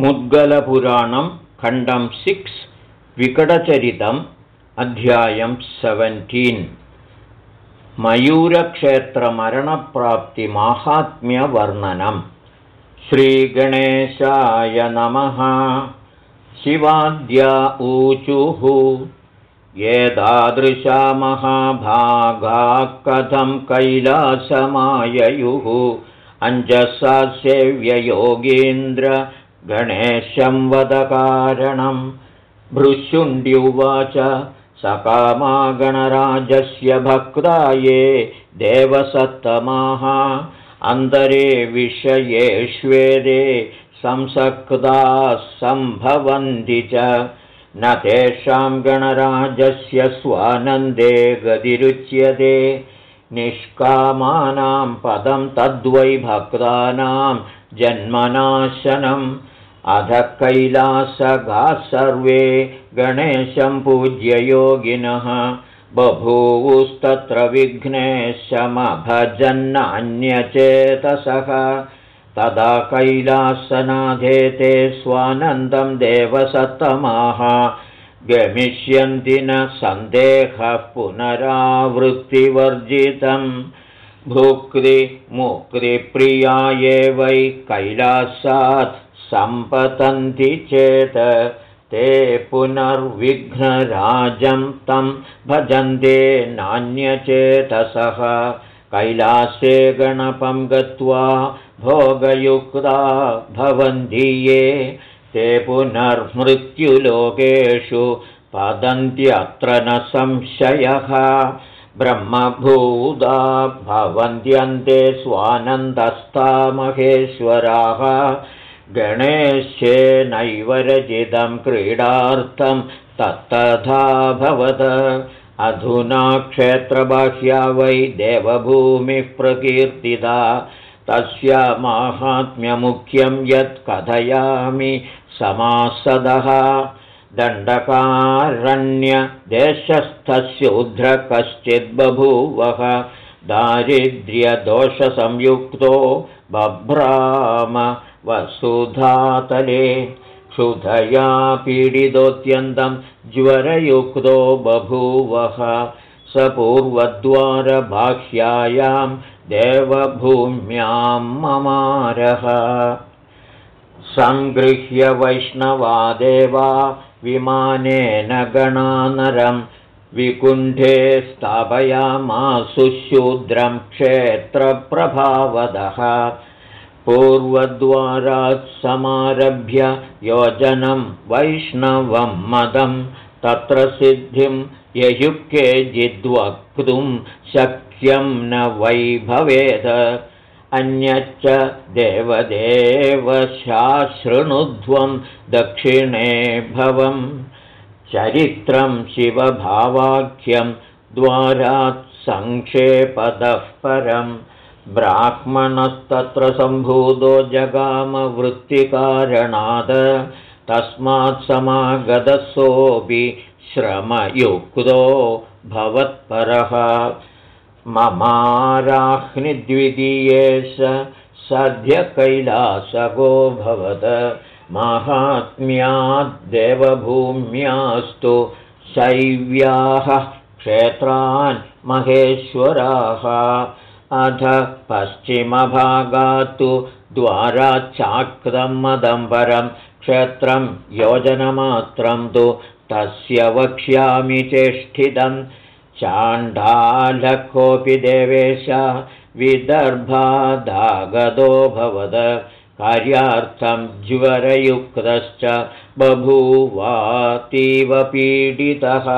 मुद्गलपुराणं खण्डं सिक्स् विकटचरितम् अध्यायं सेवेन्टीन्. मयूरक्षेत्रमरणप्राप्तिमाहात्म्यवर्णनम् श्रीगणेशाय नमः। शिवाद्या ऊचुः। एतादृशा महाभागा कथं कैलासमाययुः। अञ्जसा सेव्ययोगीन्द्र गणेशं वदकारणं। भृशुण्ड्युवाच सकामा गणराजस्य भक्ता ये देवसत्तमाः। अन्तरे विषयेष्वेदे संसक्ताः सम्भवन्ति च। न तेषां गणराजस्य स्वानन्दे गतिरुच्यते। निष्कामानां पदं तद्वै भक्तानां जन्मनाशनम् अध कैलासगाः सर्वे गणेशं पूज्ययोगिनः बभूवुस्तत्र विघ्नेशमभजन्नान्यचेतसः। तदा कैलासनाधे ते स्वानन्दं देवसत्तमाः। गमिष्यन्ति न सन्देहः पुनरावृत्तिवर्जितम्। भुक्तिमुक्तिप्रिया ये वै कैलासात् सम्पतन्ति चेत् ते पुनर्विघ्नराजं तं भजन्ते नान्यचेतसः। कैलासे गणपं गत्वा भोगयुक्ता भवन्ति ये। ते पुनर्मृत्युलोकेषु पतन्त्यत्र न संशयः। ब्रह्मभूता भवन्त्यन्ते स्वानन्दस्था महेश्वराः गणेशेनैव रचितं क्रीडार्थं तत्तथाभवत् अधुना क्षेत्रबाह्या वै देवभूमिः प्रकीर्तिता। तस्य माहात्म्यमुख्यं यत् कथयामि समासदः। दण्डकारण्यदेशस्थस्योद्ध्र कश्चिद्बभूवः दारिद्र्यदोषसंयुक्तो बभ्राम वसुधातले क्षुधया पीडितोऽत्यन्तं ज्वरयुक्तो बभूवः स पूर्वद्वारबाह्यायां देवभूम्यां ममारः। सङ्गृह्य वैष्णवादेवा विमानेन गणानरं विकुण्ठे स्थापयामासु शूद्रं क्षेत्रप्रभावदः पूर्वद्वारात् समारभ्य योजनं वैष्णवं मदं तत्र सिद्धिं ययुक्के जिद्वक्तुं शक्यं न वै भवेत् अन्यच्च देवदेवशाशृणुध्वं दक्षिणे भवं चरित्रं शिवभावाख्यं द्वारात् सङ्क्षेपदः परम् ब्राह्मणस्तत्र सम्भूतो जगामवृत्तिकारणात् तस्मात् समागतसोऽपि श्रमयुक्तो भवत्परः। ममाराह्निद्वितीयेश सद्यकैलासगो भवद माहात्म्याद्देवभूम्यास्तु शैव्याः क्षेत्रान् महेश्वराः अध पश्चिमभागात्तु द्वाराच्चाक्तं मदम्बरं क्षेत्रं योजनमात्रं तु तस्य वक्ष्यामि चेष्टितं चाण्डालकोऽपि देवेश विदर्भादागतो भवद कार्यार्थं ज्वरयुक्तश्च बभूवातीव पीडितः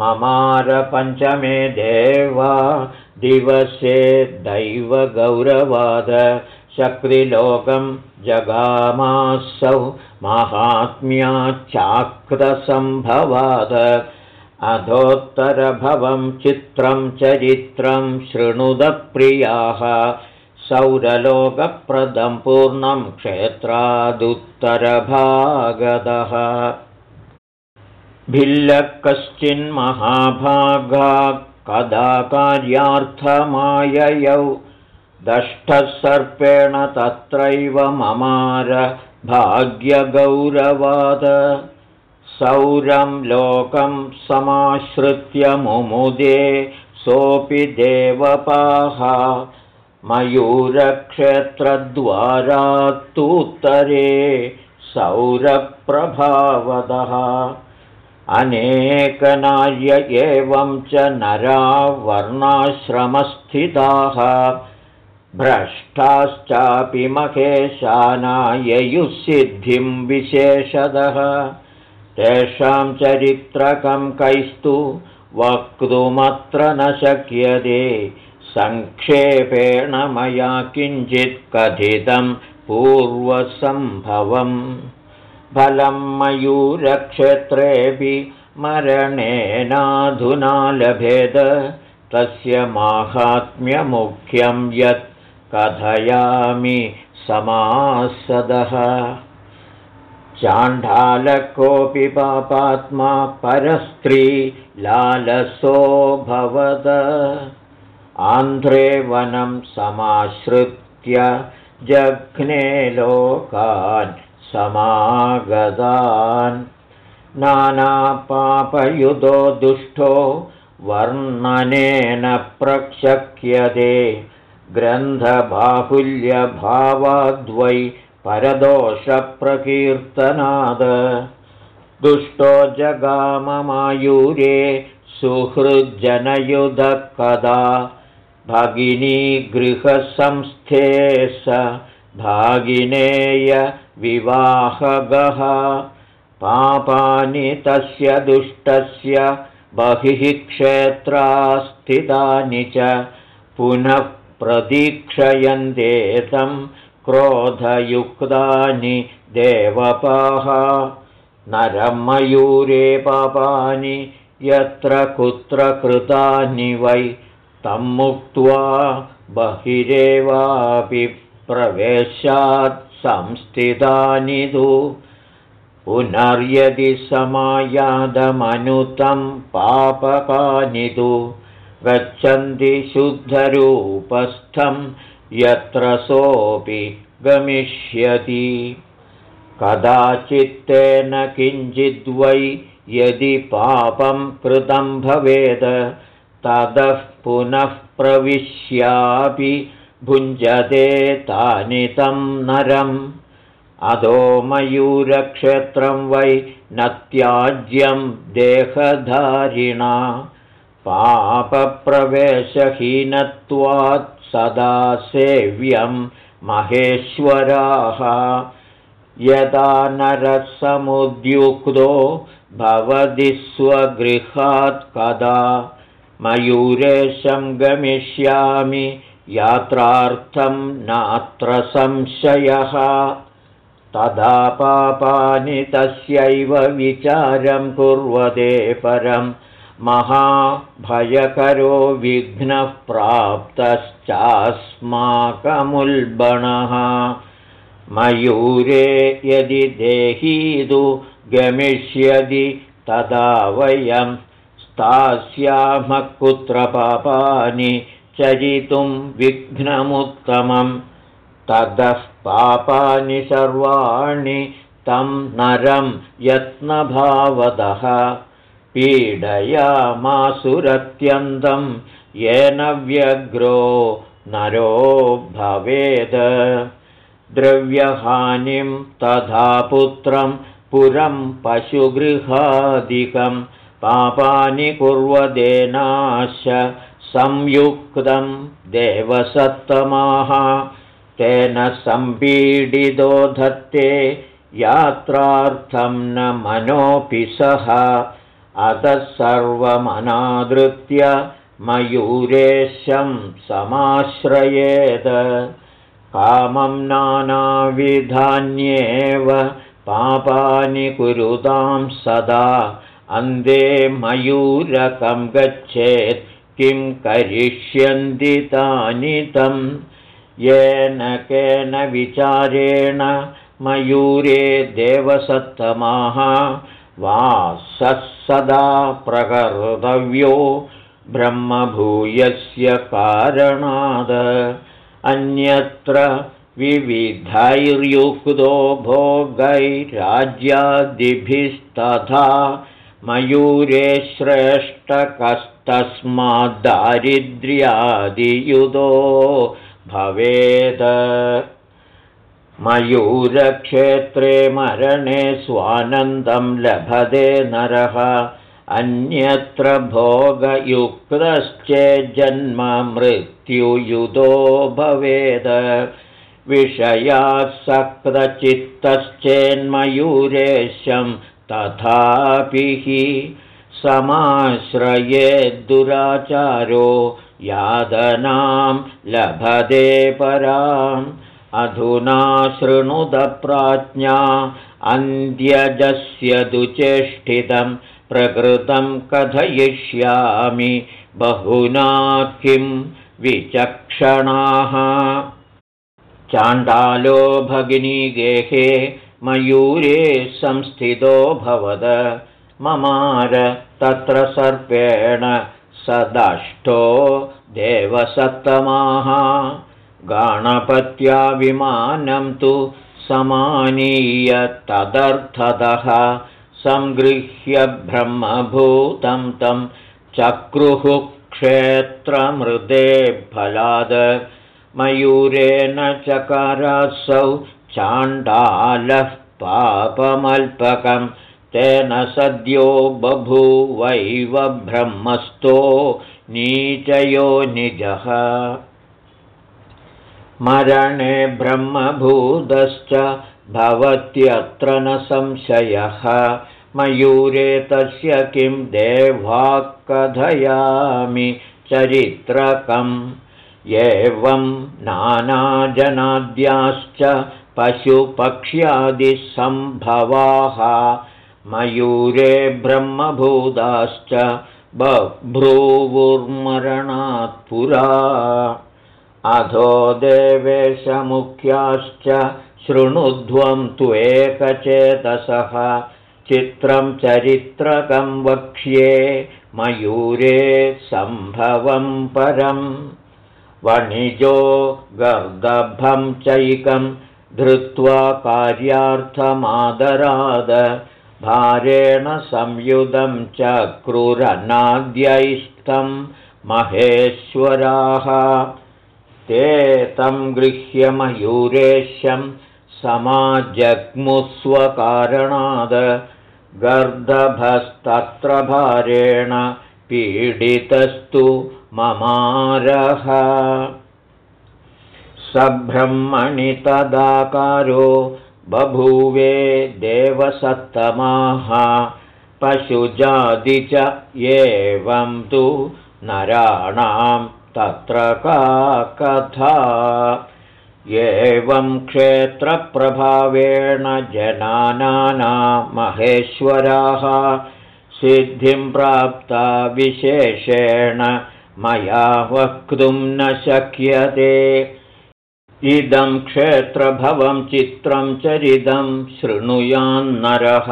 ममारपञ्चमे देवा दिवसे दैवगौरवाद शक्तिलोकं जगामासौ माहात्म्याच्चाकृतसम्भवाद अधोत्तरभवं चित्रं चरित्रं शृणुदप्रियाः। सौरलोकप्रदं पूर्णं क्षेत्रादुत्तरभागदः। भिल्लः कश्चिन्महाभागा कदा कार्यार्थमाययौ? दष्टः सर्पेण तत्रैव ममार भाग्यगौरवाद। सौरं लोकं समाश्रित्य मुमुदे सोऽपि देवपाः। मयूरक्षेत्रद्वारात्तुत्तरे सौरप्रभावदः अनेकनार्य एवं च नरा वर्णाश्रमस्थिताः भ्रष्टाश्चापि महेशानाययुःसिद्धिं विशेषदः तेषां चरित्रकं कैस्तु वक्तुमत्र न शक्यते। सङ्क्षेपेण मया किञ्चित् कथितं पूर्वसम्भवम् फलं मयूरक्षेत्रेऽपि मरणेनाधुना लभेद। तस्य माहात्म्यमुख्यं यत् कथयामि समासदः। चाण्डालकोऽपि पापात्मा परस्त्री लालसो भवद। आन्ध्रे वनं समाश्रित्य जघ्ने लोकान् समागतान् नानापापयुधो दुष्टो वर्णनेन प्रक्षक्यते ग्रन्थबाहुल्यभावाद्वै परदोषप्रकीर्तनाद। दुष्टो जगाममायूरे सुहृज्जनयुधः कदा भगिनीगृहसंस्थे स भागिनेयविवाहगः पापानि तस्य दुष्टस्य बहिः क्षेत्रास्थितानि च पुनः प्रतीक्षयन्ते तं क्रोधयुक्तानि देवपाः। नरमयूरे पापानि यत्र कुत्र कृतानि वै तं मुक्त्वा बहिरेवापि प्रवेशात् संस्थितानि तु पुनर्यदि समायादमनुतं पापकानि तु गच्छन्ति शुद्धरूपस्थं यत्र सोऽपि गमिष्यति। कदाचित्तेन किञ्चिद्वै यदि पापं कृतं भवेत् ततः पुनः प्रविश्यापि भुञ्जते तानि तं नरम्। अधो मयूरक्षेत्रं वै न त्याज्यं देहधारिणा। पापप्रवेशहीनत्वात् सदा सेव्यं महेश्वराः। यदा नरसमुद्युक्तो भवति स्वगृहात् कदा। मयूरेशं गमिष्यामि यात्रार्थं नात्र संशयः। तदा पापानि तस्यैव विचारं कुर्वते परं। महाभयकरो विघ्नः प्राप्तश्चास्माकमुल्बणः। मयूरे यदि देहीदु गमिष्यति तदा वयं स्थास्यामः कुत्र पापानि चरितुं विघ्नमुत्तमम् ततः पापानि सर्वाणि तं नरं यत्नभावदः। पीडयामासुरत्यन्तं येन व्यग्रो नरो भवेद। द्रव्यहानिं तथा पुत्रं पुरं पशुगृहादिकं। पापानि कुर्वदेनाश संयुक्तं देवसत्तमाः तेन सम्पीडितो धत्ते यात्रार्थं न मनोऽपि सः अतः सर्वमनादृत्य मयूरेशं समाश्रयेत्। कामं नानाविधान्येव पापानि कुरुतां सदा। अन्धे मयूरकं गच्छेत् किं करिष्यन्ति तानि तम् येन केन विचारेण मयूरे देवसत्तमाः? वासः सदा प्रकर्तव्यो ब्रह्मभूयस्य कारणाद। अन्यत्र विविधैर्युक्तो भोगैराज्यादिभिस्तथा मयूरे श्रेष्ठकस्तस्माद्दारिद्र्यादियुतो भवेद। मयूरक्षेत्रे मरणे स्वानन्दं लभते नरः अन्यत्र भोगयुक्तश्चेज्जन्म मृत्युयुतो भवेद। विषयासक्तचित्तश्चेन्मयूरेशं तथापि हि दुराचारो यादनां लभते पराम्। अधुना शृणुदप्राज्ञा अन्त्यजस्य दुचेष्टितं प्रकृतं कथयिष्यामि। बहुना किं विचक्षणाः। चाण्डालो भगिनीगेहे मयूरे संस्थितो भवद ममार तत्र सर्पेण सदष्टो देवसत्तमाः। गाणपत्याभिमानं तु समानीय तदर्थतः सङ्गृह्य ब्रह्मभूतं तं चक्रुः क्षेत्रमृदे फलाद। मयूरेण चकारसौ चाण्डालः पापमल्पकं तेन सद्यो बभूवैव ब्रह्मस्थो नीचयो निजः। मरणे ब्रह्मभूतश्च भवत्यत्र न संशयः। मयूरे तस्य किं कथयामि चरित्रकम्। एवं नानाजनाद्याश्च पशुपक्ष्यादिसम्भवाः मयूरे ब्रह्मभूताश्च बभ्रूवुर्मरणात् पुरा। अधो देवेशमुख्याश्च शृणुध्वं त्वेकचेतसः चित्रं चरित्रकं वक्ष्ये मयूरे सम्भवं परम् वणिजो गर्दभं चैकं धृत्वा कार्यार्थमादराद भारेण संयुधं च क्रूरनाद्यैस्तं महेश्वराः। ते तं गृह्यमयूरेश्यं समाजग्मुस्वकारणाद्। गर्दभस्तत्र भारेण पीडितस्तु ममारः। सब्रह्मणि तदाकारो बभूवे देवसत्तमाः पशुजाति च एवं तु नराणां तत्र का कथा। एवं क्षेत्रप्रभावेण जनाना महेश्वराः सिद्धिं प्राप्ता विशेषेण मया वक्तुं न शक्यते इदं क्षेत्रभवं चित्रं चरितं शृणुयान्नरः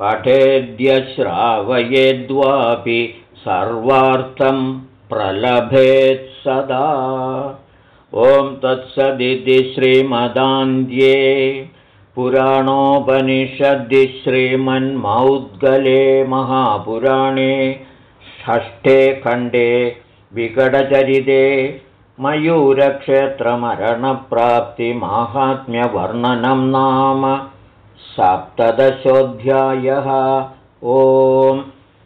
पठेद्यश्रावयेद्वापि सर्वार्थं प्रलभेत् सदा। ॐ तत्सदिति श्रीमदान्ध्ये पुराणोपनिषद्दि श्रीमन्मौद्गले महापुराणे षष्ठे खण्डे विकटचरिते मयूरक्षेत्रमरणप्राप्तिमाहात्म्यवर्णनं नाम सप्तदशोऽध्यायः। ओम्